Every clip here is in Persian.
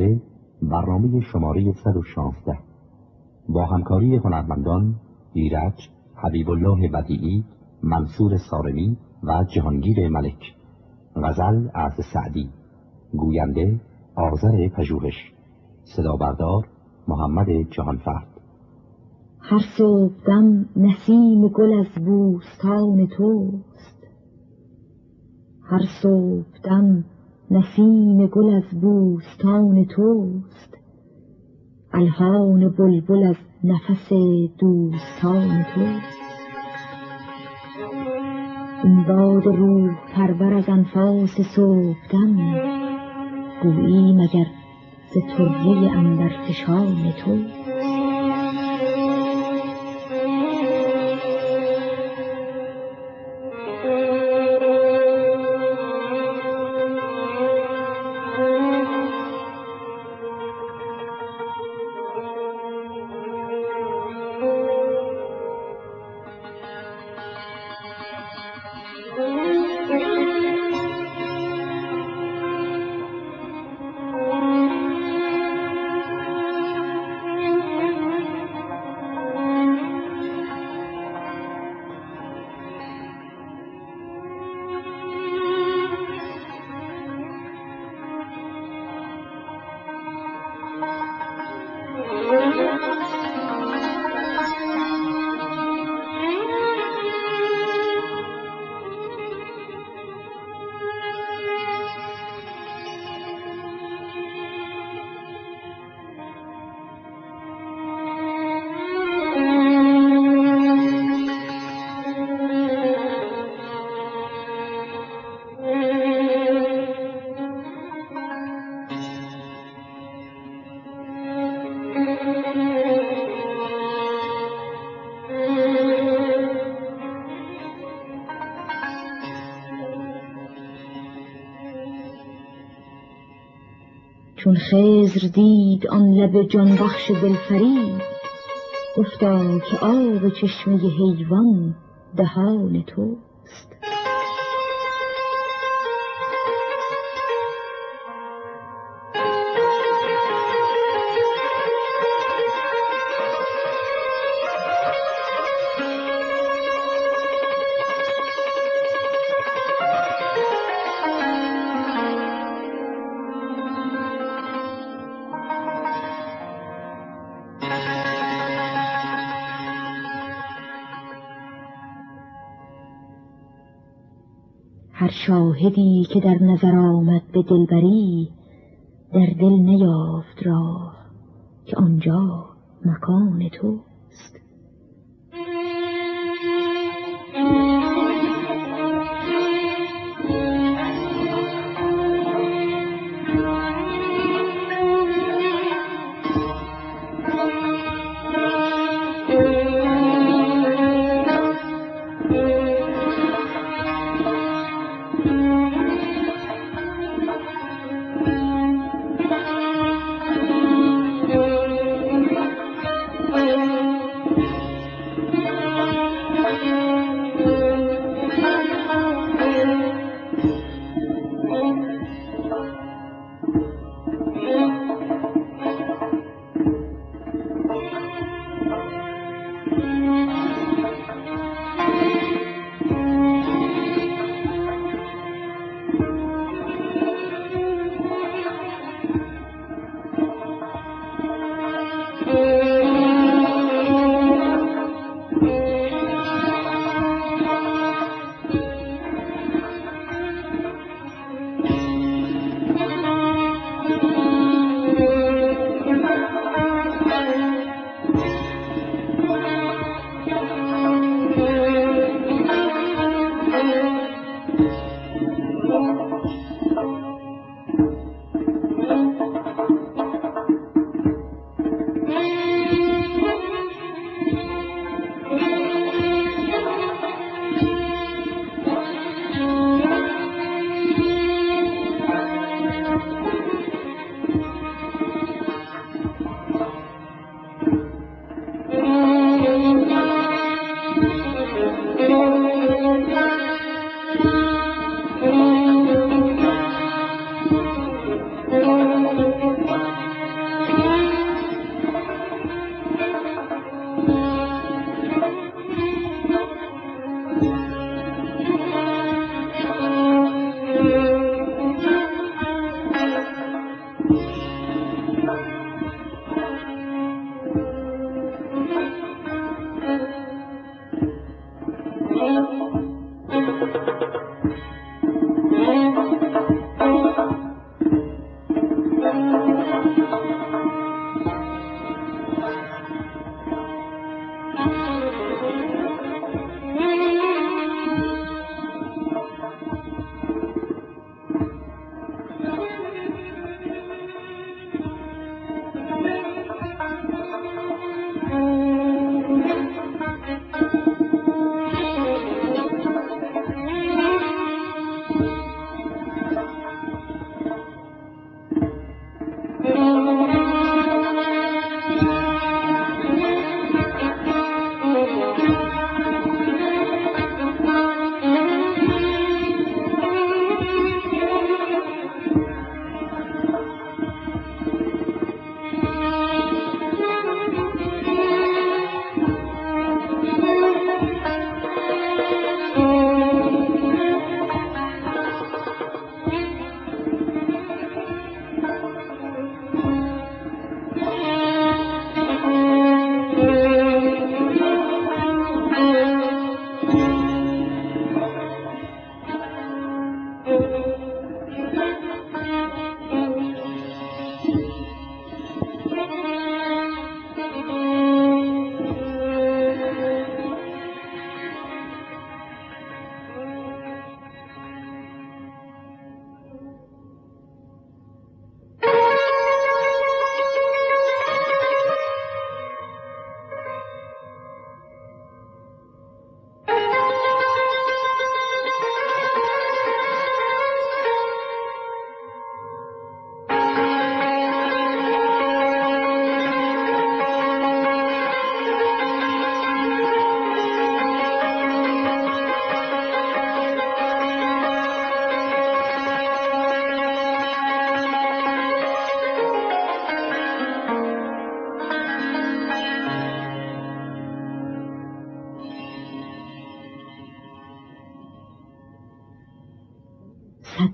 مغازه برنامه شماره 116 با همکاری هنرمندان ایرج، حبیب الله بدیعی، منصور سارمی و جهانگیر ملک. غزل از سعدی. گوینده آذر پژوهش. صدا بردار محمد جهانفرد. هر صبحدم نسیم گل از بوستان توست. هر صبحدم نسیم گل از بوستان توست الهان بلبل از نفس دوستان توست. این باد روح پرور از انفاس صبحدم گویی مگر ز طره اندرفشان توست. چون خزر دید آن لب جان بخش دلفریب گفتا که آب چشمه حیوان دهان تو شاهدی که در نظر آمد به دلبری در دل نیافت راه که آنجا مکان تو.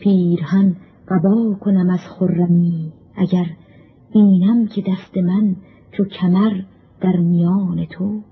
پیرهن قبا کنم از خرمی اگر بینم که دست من تو کمر در میان توست.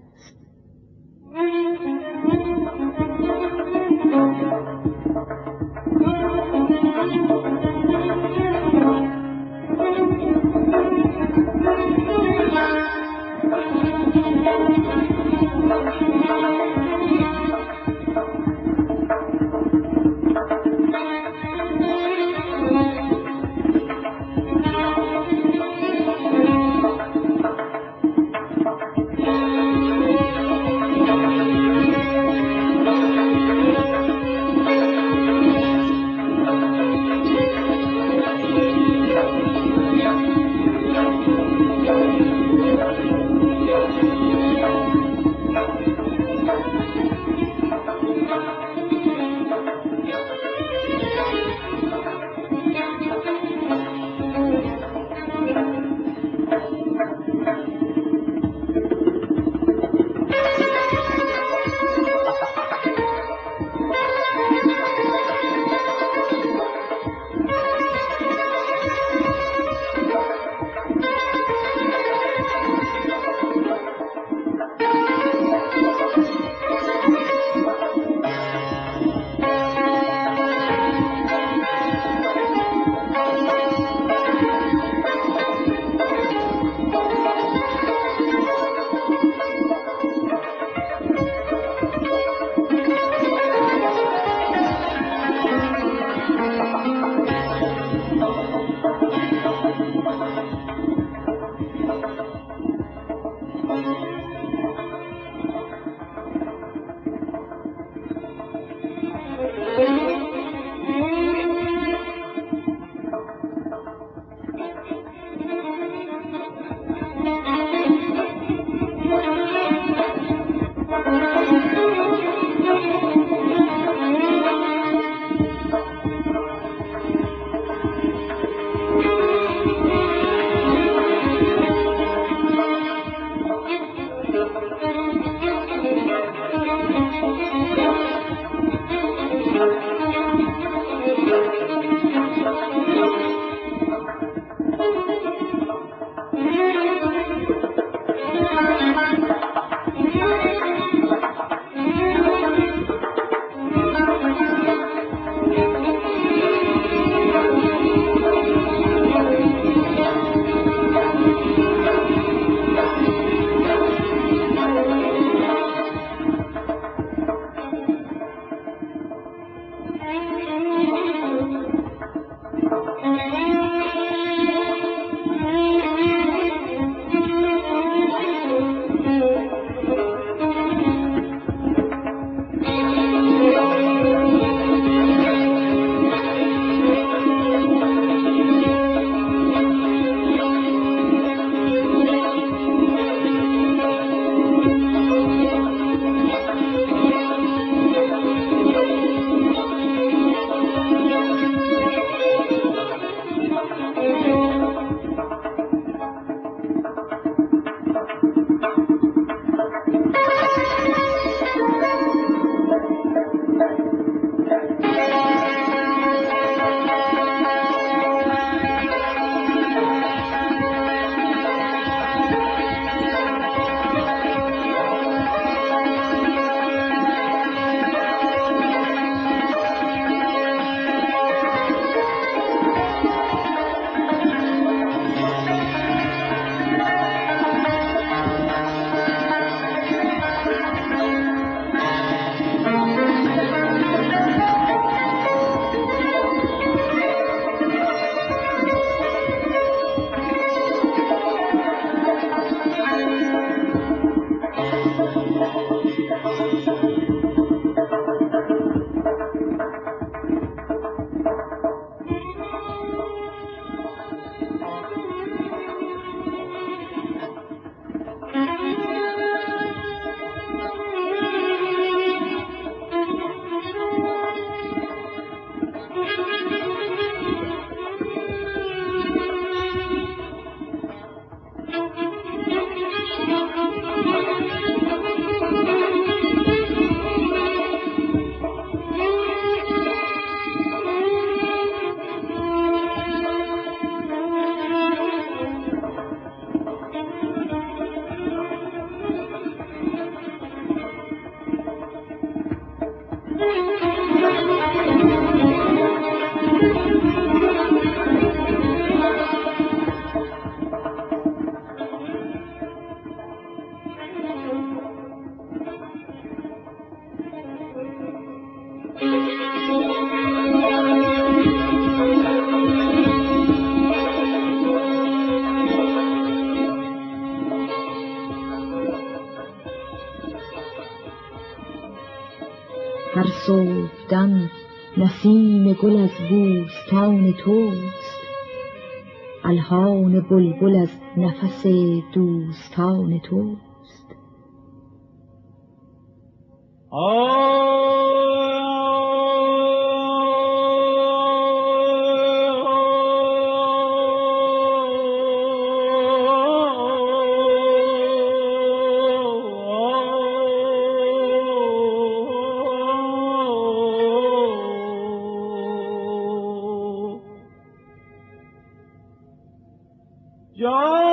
هر صبحدم نسیم گل از بوستان توست الهان بلبل از نفس دوستان توست. آه! 有。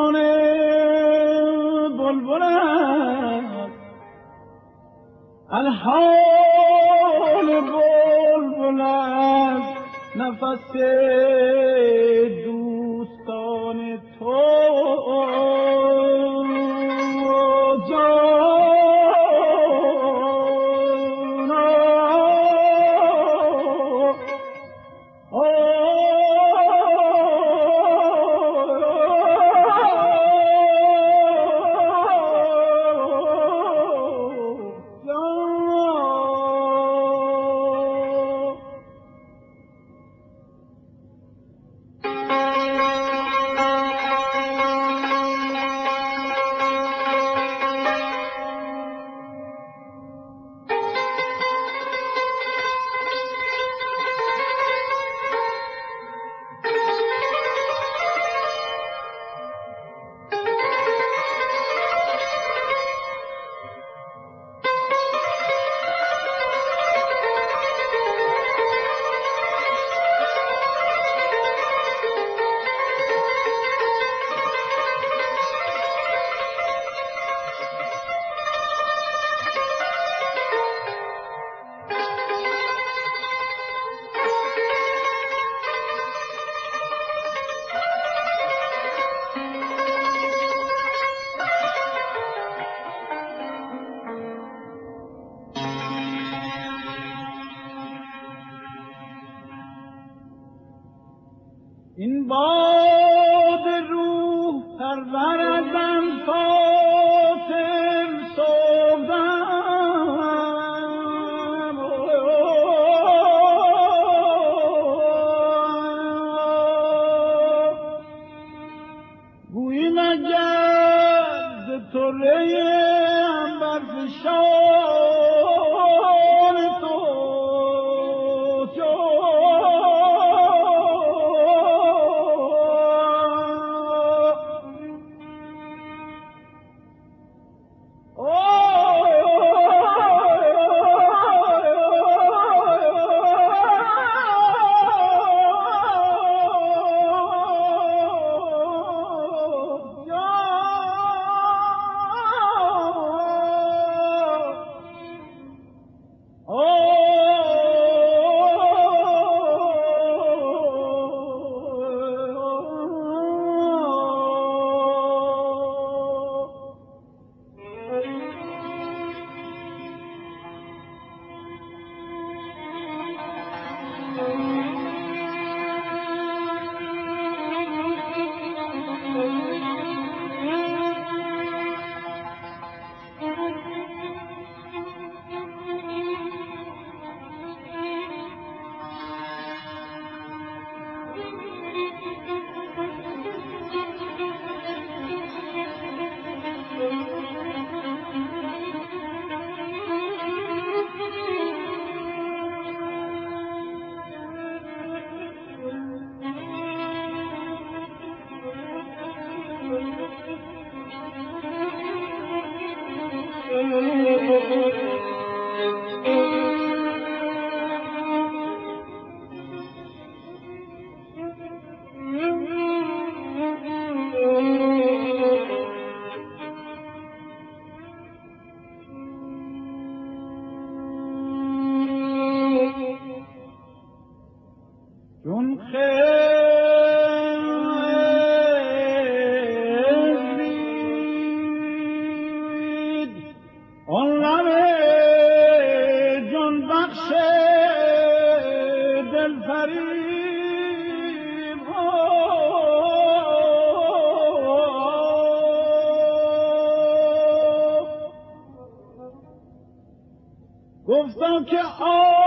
جان بلبلم الحال بلبل است نفس دوستان تو. این باد روح پرور از گفتم که آ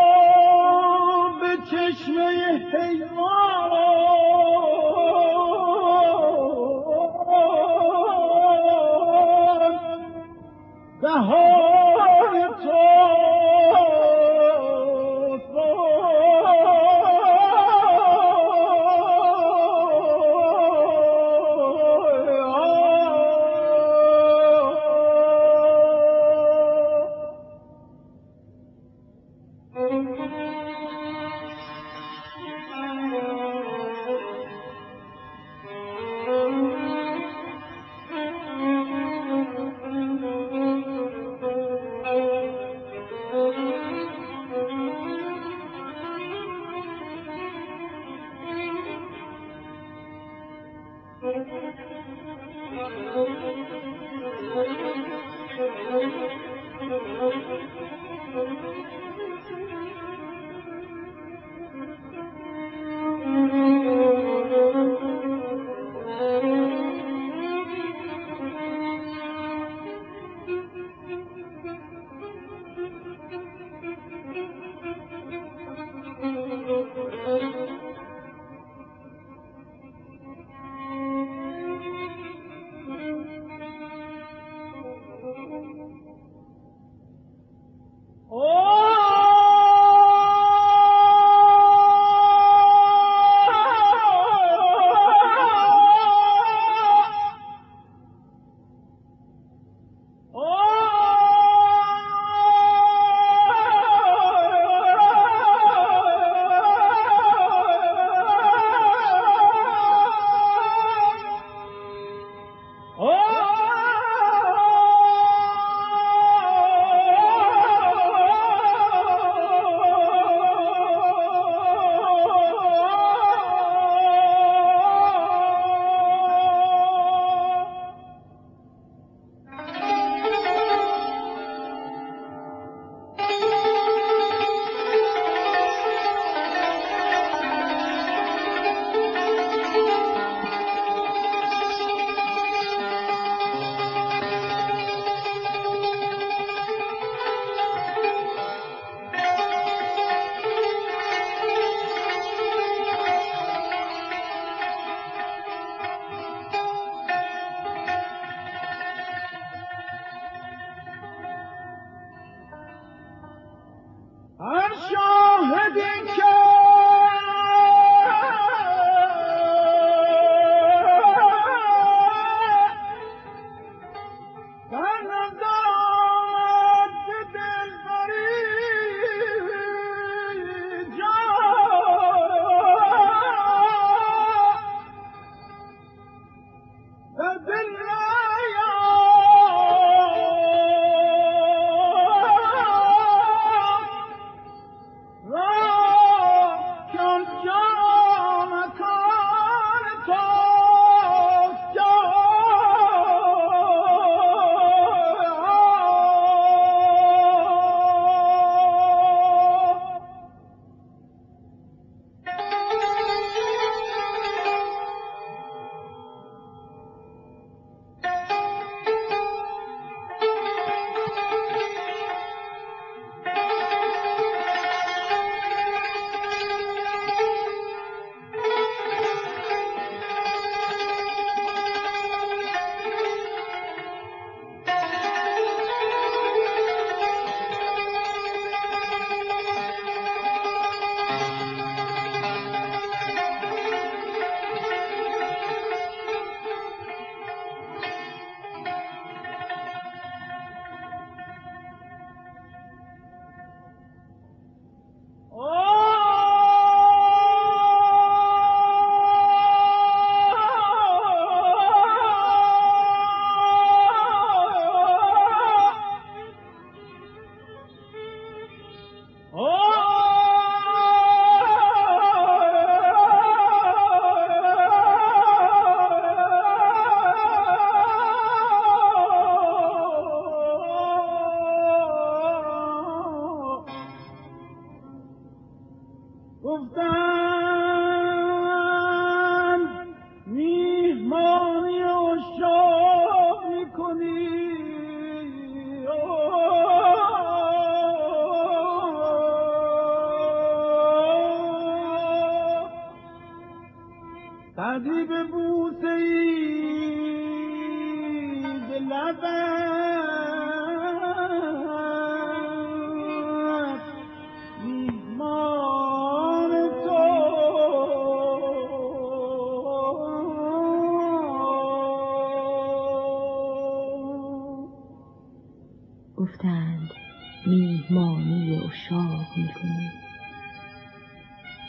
میهمانی اشاق می‌کنی.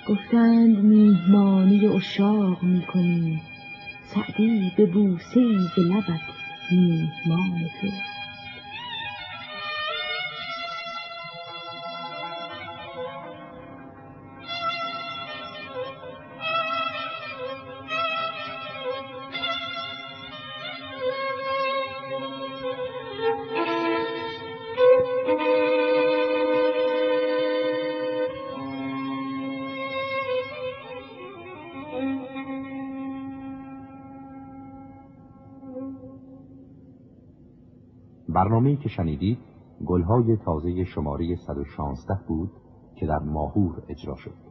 گفتند میهمانی اشاق می‌کنی. سعدی به بوسه ز لبت میهمان تو. برنامه که شنیدید گلهای تازه شماره 116 بود که در ماهور اجرا شد.